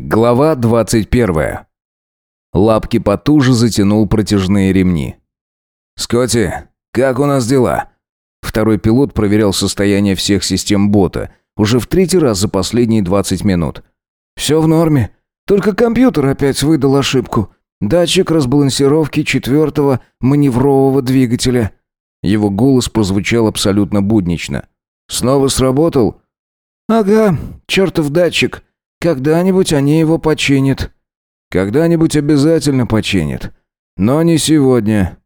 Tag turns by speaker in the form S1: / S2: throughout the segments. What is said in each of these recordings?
S1: Глава 21. Лапки потуже затянул протяжные ремни. «Скотти, как у нас дела?» Второй пилот проверял состояние всех систем бота, уже в третий раз за последние 20 минут. «Все в норме. Только компьютер опять выдал ошибку. Датчик разбалансировки четвертого маневрового двигателя». Его голос прозвучал абсолютно буднично. «Снова сработал?» «Ага, чертов датчик. Когда-нибудь они его починят. Когда-нибудь обязательно починят. Но не сегодня.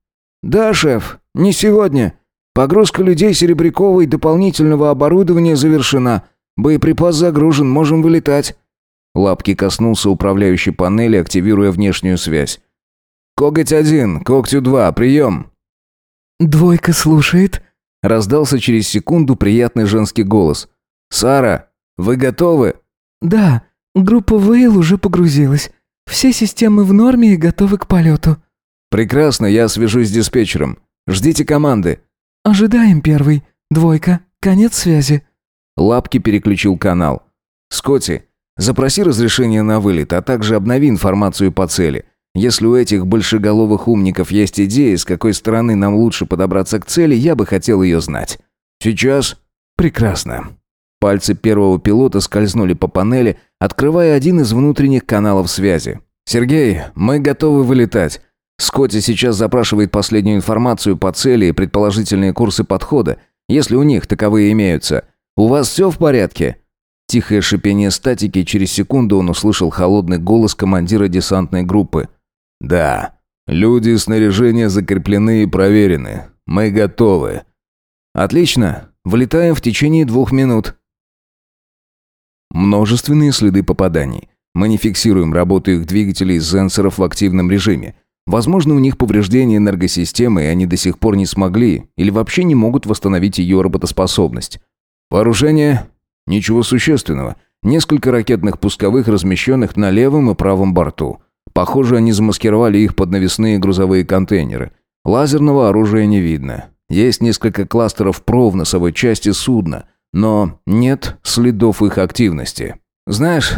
S1: Да, шеф, не сегодня. Погрузка людей Серебрякова и дополнительного оборудования завершена. Боеприпас загружен, можем вылетать. Лапки коснулся управляющей панели, активируя внешнюю связь. «Коготь один, когтю два, прием!»
S2: «Двойка слушает», —
S1: раздался через секунду приятный женский голос. «Сара, вы готовы?»
S2: «Да, группа Вейл уже погрузилась. Все системы в норме и готовы к полету».
S1: «Прекрасно, я свяжусь с диспетчером. Ждите команды».
S2: «Ожидаем первый. Двойка. Конец связи».
S1: Лапки переключил канал. «Скотти, запроси разрешение на вылет, а также обнови информацию по цели. Если у этих большеголовых умников есть идеи, с какой стороны нам лучше подобраться к цели, я бы хотел ее знать». «Сейчас?» «Прекрасно. Пальцы первого пилота скользнули по панели, открывая один из внутренних каналов связи. «Сергей, мы готовы вылетать. Скотти сейчас запрашивает последнюю информацию по цели и предположительные курсы подхода, если у них таковые имеются. У вас все в порядке?» Тихое шипение статики, через секунду он услышал холодный голос командира десантной группы. «Да, люди и снаряжение закреплены и проверены. Мы готовы». «Отлично. Вылетаем в течение двух минут». Множественные следы попаданий. Мы не фиксируем работу их двигателей из сенсоров в активном режиме. Возможно, у них повреждение энергосистемы, и они до сих пор не смогли или вообще не могут восстановить ее работоспособность. Вооружение? Ничего существенного. Несколько ракетных пусковых, размещенных на левом и правом борту. Похоже, они замаскировали их под навесные грузовые контейнеры. Лазерного оружия не видно. Есть несколько кластеров ПРО в носовой части судна, но нет следов их активности. «Знаешь,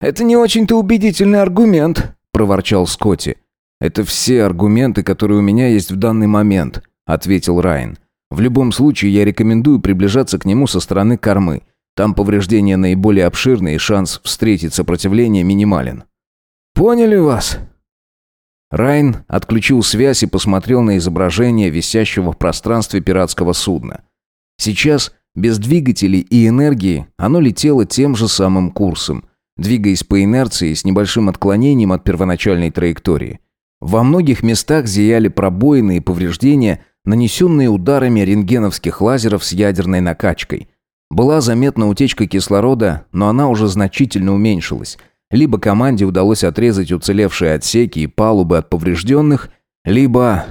S1: это не очень-то убедительный аргумент», – проворчал Скотти. «Это все аргументы, которые у меня есть в данный момент», – ответил Райан. «В любом случае, я рекомендую приближаться к нему со стороны кормы. Там повреждения наиболее обширные, и шанс встретить сопротивление минимален». «Поняли вас», Райн отключил связь и посмотрел на изображение висящего в пространстве пиратского судна. Сейчас без двигателей и энергии оно летело тем же самым курсом, двигаясь по инерции с небольшим отклонением от первоначальной траектории. Во многих местах зияли пробоины и повреждения, нанесенные ударами рентгеновских лазеров с ядерной накачкой. Была заметна утечка кислорода, но она уже значительно уменьшилась. Либо команде удалось отрезать уцелевшие отсеки и палубы от поврежденных, либо...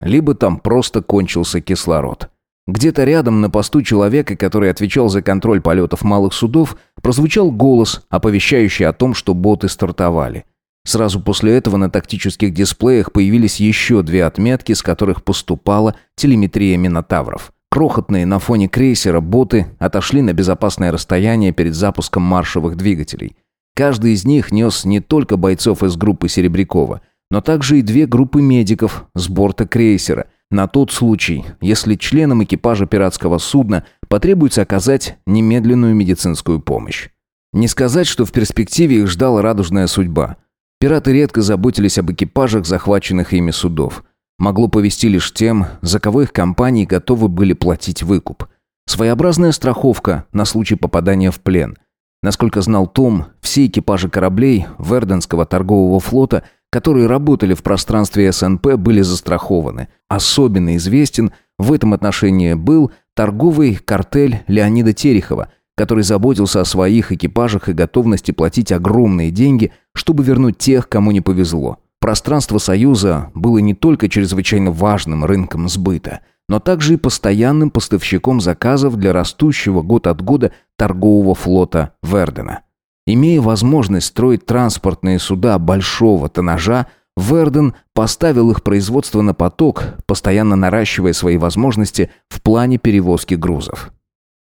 S1: либо там просто кончился кислород. Где-то рядом на посту человека, который отвечал за контроль полетов малых судов, прозвучал голос, оповещающий о том, что боты стартовали. Сразу после этого на тактических дисплеях появились еще две отметки, с которых поступала телеметрия минотавров. Крохотные на фоне крейсера боты отошли на безопасное расстояние перед запуском маршевых двигателей. Каждый из них нес не только бойцов из группы Серебрякова, но также и две группы медиков с борта крейсера – на тот случай, если членам экипажа пиратского судна потребуется оказать немедленную медицинскую помощь. Не сказать, что в перспективе их ждала радужная судьба. Пираты редко заботились об экипажах захваченных ими судов. Могло повести лишь тем, за кого их компании готовы были платить выкуп. Своеобразная страховка на случай попадания в плен. Насколько знал Том, все экипажи кораблей Верденского торгового флота – которые работали в пространстве СНП, были застрахованы. Особенно известен в этом отношении был торговый картель Леонида Терехова, который заботился о своих экипажах и готовности платить огромные деньги, чтобы вернуть тех, кому не повезло. Пространство Союза было не только чрезвычайно важным рынком сбыта, но также и постоянным поставщиком заказов для растущего год от года торгового флота Вердена. Имея возможность строить транспортные суда большого тоннажа, Верден поставил их производство на поток, постоянно наращивая свои возможности в плане перевозки грузов.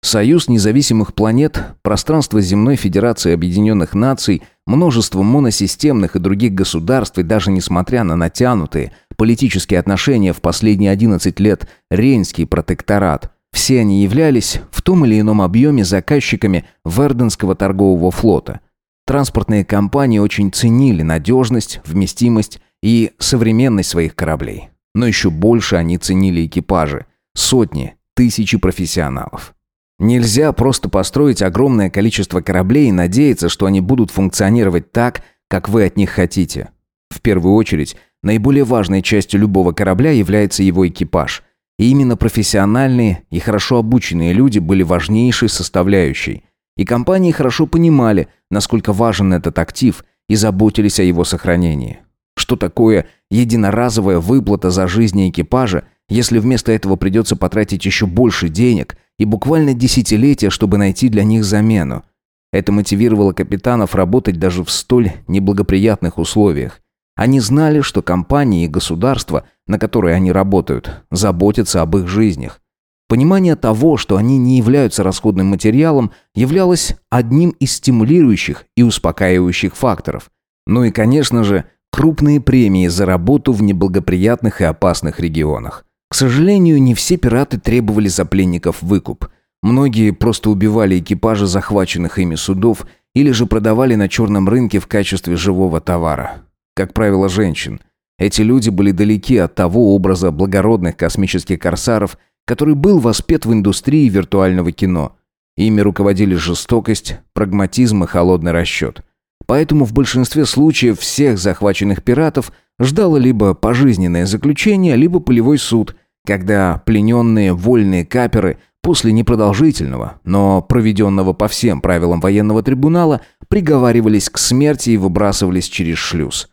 S1: Союз независимых планет, пространство Земной Федерации Объединенных Наций, множество моносистемных и других государств и даже несмотря на натянутые политические отношения в последние 11 лет Рейнский протекторат, все они являлись в том или ином объеме заказчиками Верденского торгового флота. Транспортные компании очень ценили надежность, вместимость и современность своих кораблей. Но еще больше они ценили экипажи. Сотни, тысячи профессионалов. Нельзя просто построить огромное количество кораблей и надеяться, что они будут функционировать так, как вы от них хотите. В первую очередь, наиболее важной частью любого корабля является его экипаж. И именно профессиональные и хорошо обученные люди были важнейшей составляющей. И компании хорошо понимали, насколько важен этот актив, и заботились о его сохранении. Что такое единоразовая выплата за жизни экипажа, если вместо этого придется потратить еще больше денег и буквально десятилетия, чтобы найти для них замену? Это мотивировало капитанов работать даже в столь неблагоприятных условиях. Они знали, что компании и государства, на которые они работают, заботятся об их жизнях. Понимание того, что они не являются расходным материалом, являлось одним из стимулирующих и успокаивающих факторов. Ну и, конечно же, крупные премии за работу в неблагоприятных и опасных регионах. К сожалению, не все пираты требовали за пленников выкуп. Многие просто убивали экипажи захваченных ими судов или же продавали на черном рынке в качестве живого товара. Как правило, женщин. Эти люди были далеки от того образа благородных космических корсаров, который был воспет в индустрии виртуального кино. Ими руководили жестокость, прагматизм и холодный расчет. Поэтому в большинстве случаев всех захваченных пиратов ждало либо пожизненное заключение, либо полевой суд, когда плененные вольные каперы после непродолжительного, но проведенного по всем правилам военного трибунала приговаривались к смерти и выбрасывались через шлюз.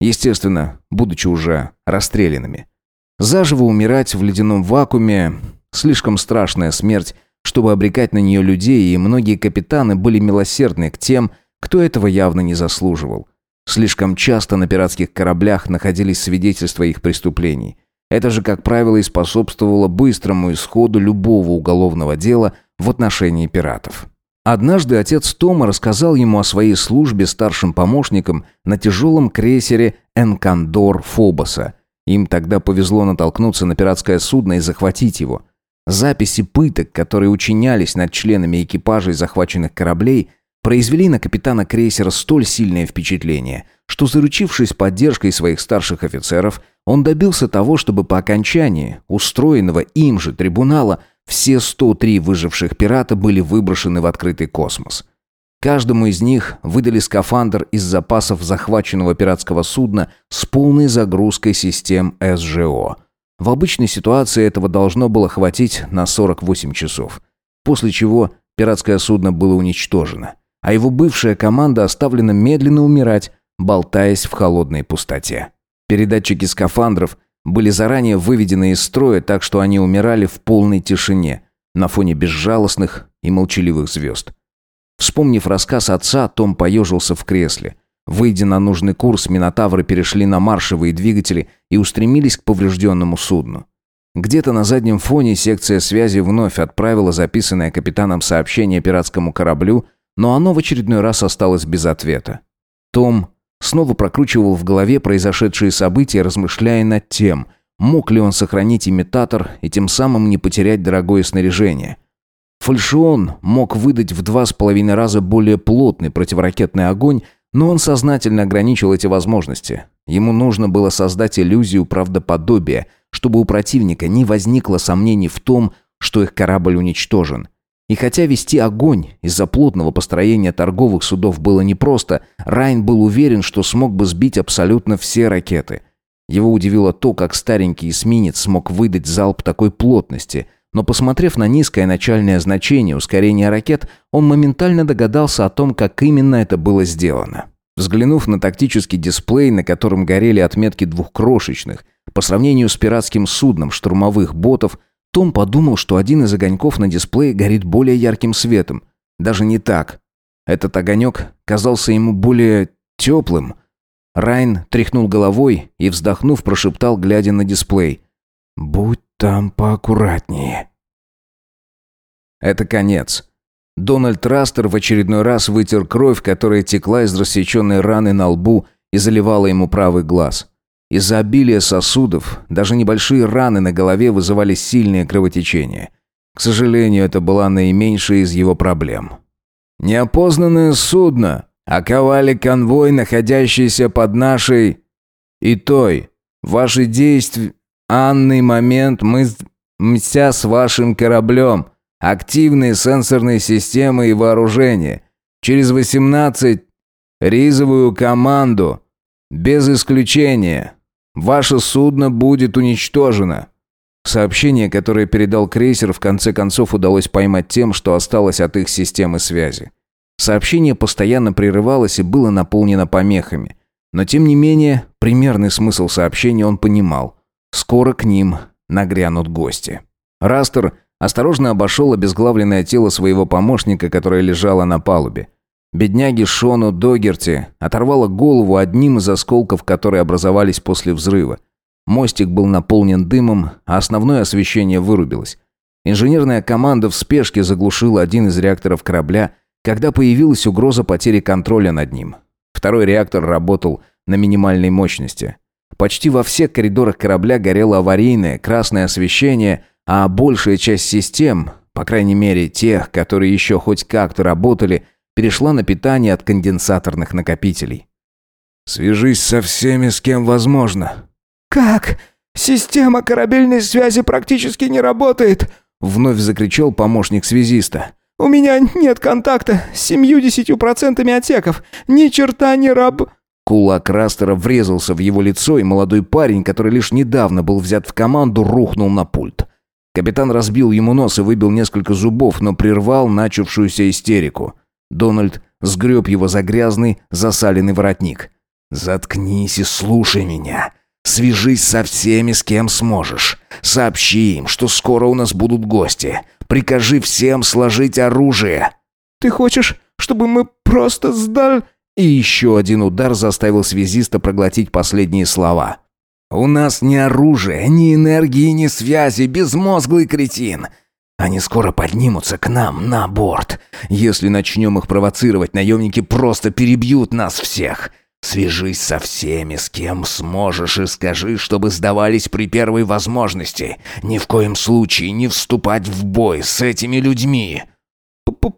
S1: Естественно, будучи уже расстрелянными. Заживо умирать в ледяном вакууме – слишком страшная смерть, чтобы обрекать на нее людей, и многие капитаны были милосердны к тем, кто этого явно не заслуживал. Слишком часто на пиратских кораблях находились свидетельства их преступлений. Это же, как правило, и способствовало быстрому исходу любого уголовного дела в отношении пиратов. Однажды отец Тома рассказал ему о своей службе старшим помощником на тяжелом крейсере «Энкандор» Фобоса. Им тогда повезло натолкнуться на пиратское судно и захватить его. Записи пыток, которые учинялись над членами экипажей захваченных кораблей, произвели на капитана крейсера столь сильное впечатление, что, заручившись поддержкой своих старших офицеров, он добился того, чтобы по окончании устроенного им же трибунала все 103 выживших пирата были выброшены в открытый космос. Каждому из них выдали скафандр из запасов захваченного пиратского судна с полной загрузкой систем СЖО. В обычной ситуации этого должно было хватить на 48 часов. После чего пиратское судно было уничтожено а его бывшая команда оставлена медленно умирать, болтаясь в холодной пустоте. Передатчики скафандров были заранее выведены из строя, так что они умирали в полной тишине, на фоне безжалостных и молчаливых звезд. Вспомнив рассказ отца, Том поежился в кресле. Выйдя на нужный курс, минотавры перешли на маршевые двигатели и устремились к поврежденному судну. Где-то на заднем фоне секция связи вновь отправила записанное капитаном сообщение пиратскому кораблю – но оно в очередной раз осталось без ответа. Том снова прокручивал в голове произошедшие события, размышляя над тем, мог ли он сохранить имитатор и тем самым не потерять дорогое снаряжение. Фальшион мог выдать в два с половиной раза более плотный противоракетный огонь, но он сознательно ограничил эти возможности. Ему нужно было создать иллюзию правдоподобия, чтобы у противника не возникло сомнений в том, что их корабль уничтожен – и хотя вести огонь из-за плотного построения торговых судов было непросто, Райн был уверен, что смог бы сбить абсолютно все ракеты. Его удивило то, как старенький эсминец смог выдать залп такой плотности, но посмотрев на низкое начальное значение ускорения ракет, он моментально догадался о том, как именно это было сделано. Взглянув на тактический дисплей, на котором горели отметки двух крошечных, по сравнению с пиратским судном штурмовых ботов, том подумал, что один из огоньков на дисплее горит более ярким светом. Даже не так. Этот огонек казался ему более теплым. Райн тряхнул головой и, вздохнув, прошептал, глядя на дисплей. «Будь там поаккуратнее». Это конец. Дональд Растер в очередной раз вытер кровь, которая текла из рассеченной раны на лбу и заливала ему правый глаз. Из-за обилия сосудов даже небольшие раны на голове вызывали сильное кровотечение. К сожалению, это была наименьшая из его проблем. «Неопознанное судно оковали конвой, находящийся под нашей и той. Ваши действия... Анный момент мы мся с вашим кораблем. Активные сенсорные системы и вооружение. Через 18 ризовую команду. Без исключения. Ваше судно будет уничтожено. Сообщение, которое передал крейсер, в конце концов удалось поймать тем, что осталось от их системы связи. Сообщение постоянно прерывалось и было наполнено помехами. Но тем не менее, примерный смысл сообщения он понимал. Скоро к ним нагрянут гости. Растер осторожно обошел обезглавленное тело своего помощника, которое лежало на палубе. Бедняге Шону Догерти оторвало голову одним из осколков, которые образовались после взрыва. Мостик был наполнен дымом, а основное освещение вырубилось. Инженерная команда в спешке заглушила один из реакторов корабля, когда появилась угроза потери контроля над ним. Второй реактор работал на минимальной мощности. Почти во всех коридорах корабля горело аварийное красное освещение, а большая часть систем, по крайней мере тех, которые еще хоть как-то работали, перешла на питание от конденсаторных накопителей. «Свяжись со всеми, с кем возможно».
S2: «Как? Система корабельной связи практически не работает!»
S1: Вновь закричал помощник связиста.
S2: «У меня нет контакта с семью-десятью процентами отсеков. Ни черта не раб...»
S1: Кулак Растера врезался в его лицо, и молодой парень, который лишь недавно был взят в команду, рухнул на пульт. Капитан разбил ему нос и выбил несколько зубов, но прервал начавшуюся истерику. Дональд сгреб его за грязный, засаленный воротник. «Заткнись и слушай меня. Свяжись со всеми, с кем сможешь. Сообщи им, что скоро у нас будут гости. Прикажи всем сложить оружие».
S2: «Ты хочешь, чтобы мы просто сдали...»
S1: И еще один удар заставил связиста проглотить последние слова. «У нас ни оружия, ни энергии, ни связи, безмозглый кретин. Они скоро поднимутся к нам на борт. Если начнем их провоцировать, наемники просто перебьют нас всех. Свяжись со всеми, с кем сможешь, и скажи, чтобы сдавались при первой возможности. Ни в коем случае не вступать в бой с этими людьми».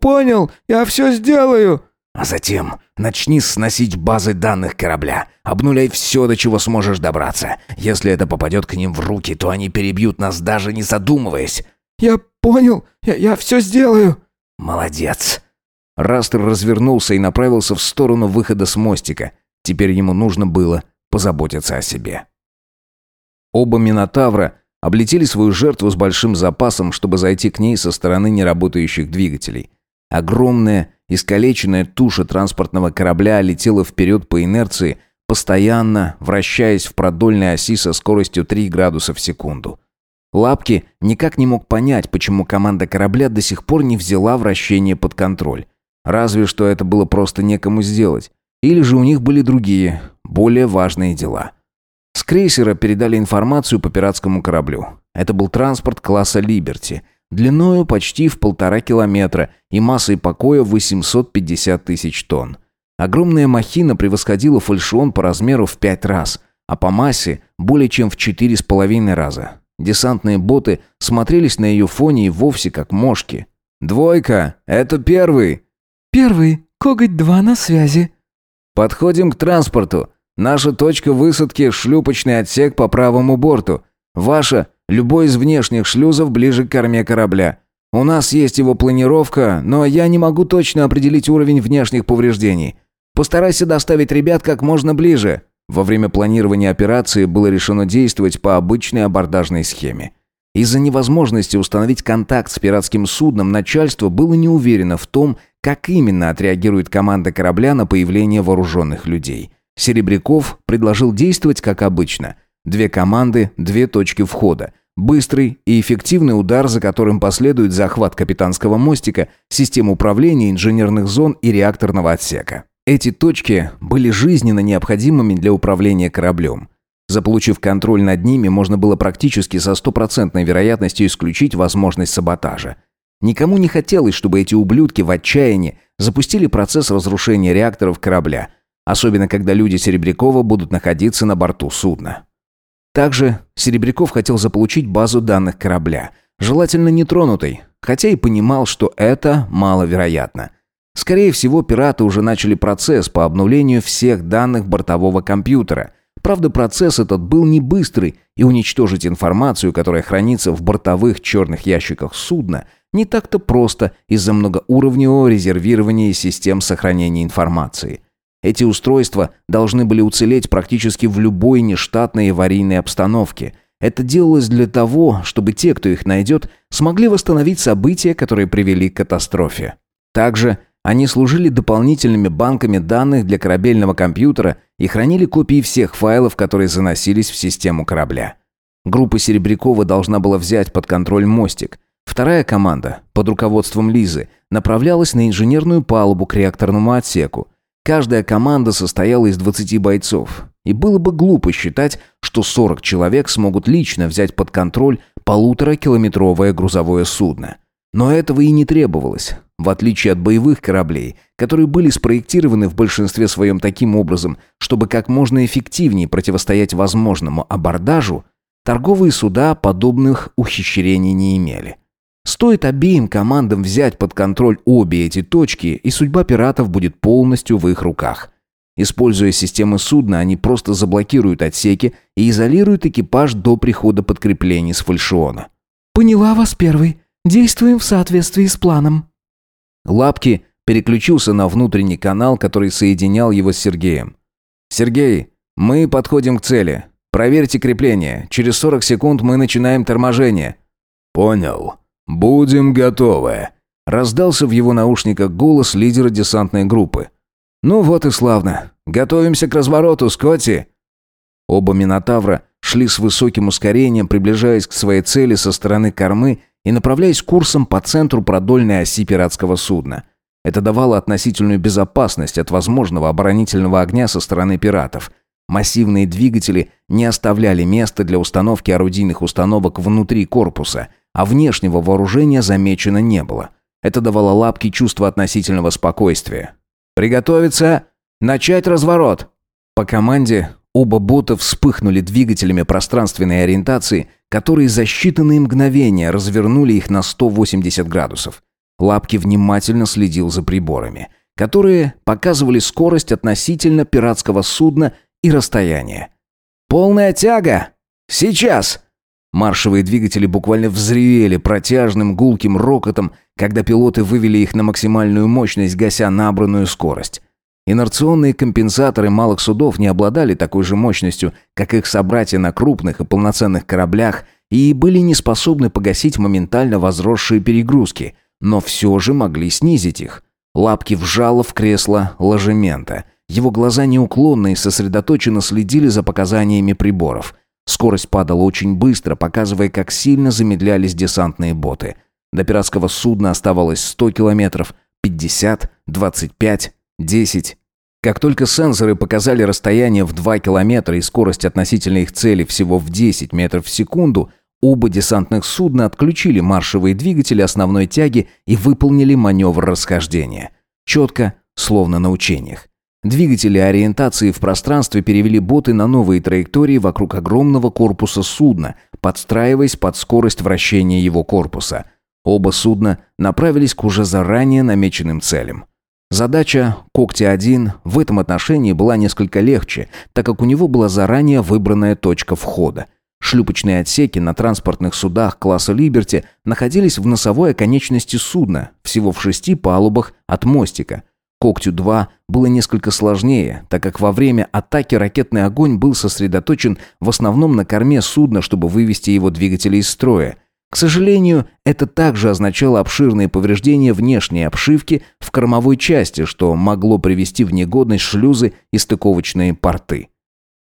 S2: «Понял, я все сделаю»,
S1: а затем начни сносить базы данных корабля. Обнуляй все, до чего сможешь добраться. Если это попадет к ним в руки, то они перебьют нас, даже не задумываясь».
S2: «Я понял. Я, я все сделаю».
S1: «Молодец». Растер развернулся и направился в сторону выхода с мостика. Теперь ему нужно было позаботиться о себе. Оба Минотавра облетели свою жертву с большим запасом, чтобы зайти к ней со стороны неработающих двигателей. Огромная, искалеченная туша транспортного корабля летела вперед по инерции, постоянно вращаясь в продольной оси со скоростью 3 градуса в секунду. Лапки никак не мог понять, почему команда корабля до сих пор не взяла вращение под контроль. Разве что это было просто некому сделать. Или же у них были другие, более важные дела. С крейсера передали информацию по пиратскому кораблю. Это был транспорт класса «Либерти», длиною почти в полтора километра и массой покоя 850 тысяч тонн. Огромная махина превосходила фальшион по размеру в пять раз, а по массе более чем в четыре с половиной раза. Десантные боты смотрелись на ее фоне и вовсе как мошки. «Двойка, это первый!»
S2: «Первый, Коготь-2 на связи».
S1: «Подходим к транспорту. Наша точка высадки – шлюпочный отсек по правому борту. Ваша Любой из внешних шлюзов ближе к корме корабля. У нас есть его планировка, но я не могу точно определить уровень внешних повреждений. Постарайся доставить ребят как можно ближе. Во время планирования операции было решено действовать по обычной абордажной схеме. Из-за невозможности установить контакт с пиратским судном начальство было не уверено в том, как именно отреагирует команда корабля на появление вооруженных людей. Серебряков предложил действовать как обычно. Две команды, две точки входа. Быстрый и эффективный удар, за которым последует захват капитанского мостика, систем управления инженерных зон и реакторного отсека. Эти точки были жизненно необходимыми для управления кораблем. Заполучив контроль над ними, можно было практически со стопроцентной вероятностью исключить возможность саботажа. Никому не хотелось, чтобы эти ублюдки в отчаянии запустили процесс разрушения реакторов корабля, особенно когда люди Серебрякова будут находиться на борту судна. Также Серебряков хотел заполучить базу данных корабля, желательно нетронутой, хотя и понимал, что это маловероятно. Скорее всего, пираты уже начали процесс по обнулению всех данных бортового компьютера. Правда, процесс этот был не быстрый, и уничтожить информацию, которая хранится в бортовых черных ящиках судна, не так-то просто из-за многоуровневого резервирования систем сохранения информации. Эти устройства должны были уцелеть практически в любой нештатной аварийной обстановке. Это делалось для того, чтобы те, кто их найдет, смогли восстановить события, которые привели к катастрофе. Также они служили дополнительными банками данных для корабельного компьютера и хранили копии всех файлов, которые заносились в систему корабля. Группа Серебрякова должна была взять под контроль мостик. Вторая команда, под руководством Лизы, направлялась на инженерную палубу к реакторному отсеку. Каждая команда состояла из 20 бойцов. И было бы глупо считать, что 40 человек смогут лично взять под контроль полуторакилометровое грузовое судно. Но этого и не требовалось. В отличие от боевых кораблей, которые были спроектированы в большинстве своем таким образом, чтобы как можно эффективнее противостоять возможному абордажу, торговые суда подобных ухищрений не имели. Стоит обеим командам взять под контроль обе эти точки, и судьба пиратов будет полностью в их руках. Используя системы судна, они просто заблокируют отсеки и изолируют экипаж до прихода подкреплений с фальшиона.
S2: «Поняла вас первый. Действуем в соответствии с планом».
S1: Лапки переключился на внутренний канал, который соединял его с Сергеем. «Сергей, мы подходим к цели. Проверьте крепление. Через 40 секунд мы начинаем торможение».
S3: «Понял. Будем готовы», —
S1: раздался в его наушниках голос лидера десантной группы. «Ну вот и славно. Готовимся к развороту, Скотти!» Оба Минотавра шли с высоким ускорением, приближаясь к своей цели со стороны кормы и направляясь курсом по центру продольной оси пиратского судна. Это давало относительную безопасность от возможного оборонительного огня со стороны пиратов. Массивные двигатели не оставляли места для установки орудийных установок внутри корпуса, а внешнего вооружения замечено не было. Это давало лапке чувство относительного спокойствия. «Приготовиться! Начать разворот!» По команде оба бота вспыхнули двигателями пространственной ориентации – которые за считанные мгновения развернули их на 180 градусов. Лапки внимательно следил за приборами, которые показывали скорость относительно пиратского судна и расстояние. «Полная тяга! Сейчас!» Маршевые двигатели буквально взревели протяжным гулким рокотом, когда пилоты вывели их на максимальную мощность, гася набранную скорость. Инерционные компенсаторы малых судов не обладали такой же мощностью, как их собратья на крупных и полноценных кораблях, и были не способны погасить моментально возросшие перегрузки, но все же могли снизить их. Лапки вжало в кресло ложемента. Его глаза неуклонно и сосредоточенно следили за показаниями приборов. Скорость падала очень быстро, показывая, как сильно замедлялись десантные боты. До пиратского судна оставалось 100 километров, 50, 25, 10. Как только сенсоры показали расстояние в 2 километра и скорость относительно их цели всего в 10 метров в секунду, оба десантных судна отключили маршевые двигатели основной тяги и выполнили маневр расхождения. Четко, словно на учениях. Двигатели ориентации в пространстве перевели боты на новые траектории вокруг огромного корпуса судна, подстраиваясь под скорость вращения его корпуса. Оба судна направились к уже заранее намеченным целям. Задача «Когти-1» в этом отношении была несколько легче, так как у него была заранее выбранная точка входа. Шлюпочные отсеки на транспортных судах класса «Либерти» находились в носовой оконечности судна, всего в шести палубах от мостика. «Когтю-2» было несколько сложнее, так как во время атаки ракетный огонь был сосредоточен в основном на корме судна, чтобы вывести его двигатели из строя – к сожалению, это также означало обширные повреждения внешней обшивки в кормовой части, что могло привести в негодность шлюзы и стыковочные порты.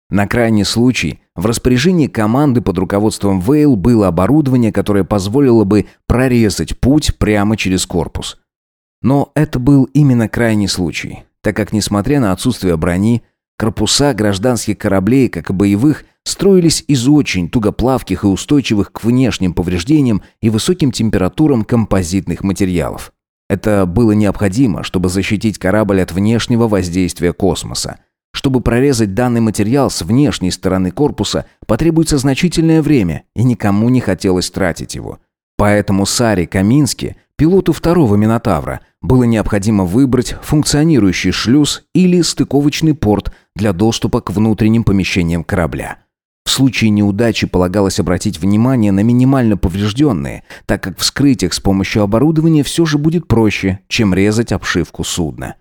S1: На крайний случай в распоряжении команды под руководством Вейл было оборудование, которое позволило бы прорезать путь прямо через корпус. Но это был именно крайний случай, так как, несмотря на отсутствие брони, Корпуса гражданских кораблей, как и боевых, строились из очень тугоплавких и устойчивых к внешним повреждениям и высоким температурам композитных материалов. Это было необходимо, чтобы защитить корабль от внешнего воздействия космоса. Чтобы прорезать данный материал с внешней стороны корпуса, потребуется значительное время, и никому не хотелось тратить его. Поэтому Саре Камински, пилоту второго Минотавра, было необходимо выбрать функционирующий шлюз или стыковочный порт для доступа к внутренним помещениям корабля. В случае неудачи полагалось обратить внимание на минимально поврежденные, так как вскрыть их с помощью оборудования все же будет проще, чем резать обшивку судна.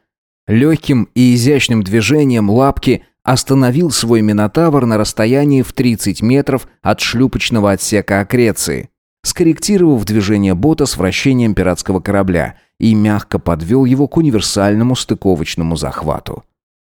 S1: Легким и изящным движением лапки остановил свой Минотавр на расстоянии в 30 метров от шлюпочного отсека Акреции, скорректировав движение бота с вращением пиратского корабля и мягко подвел его к универсальному стыковочному захвату.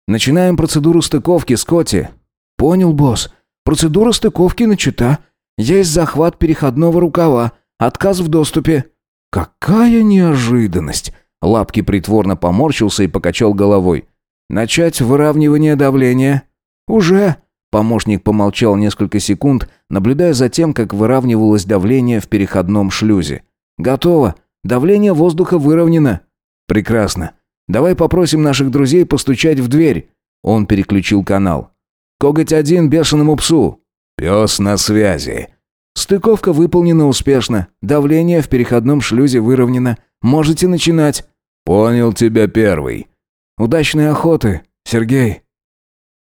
S1: «Начинаем процедуру стыковки, Скотти». «Понял, босс. Процедура стыковки начата. Есть захват переходного рукава. Отказ в доступе». «Какая неожиданность!» Лапки притворно поморщился и покачал головой. «Начать выравнивание давления?» «Уже!» Помощник помолчал несколько секунд, наблюдая за тем, как выравнивалось давление в переходном шлюзе. «Готово. Давление воздуха выровнено». «Прекрасно. Давай попросим наших друзей постучать в дверь». Он переключил канал. «Коготь один бешеному псу».
S3: «Пес на связи».
S2: «Стыковка выполнена успешно. Давление в переходном шлюзе выровнено. Можете начинать».
S3: «Понял тебя первый».
S2: «Удачной охоты, Сергей».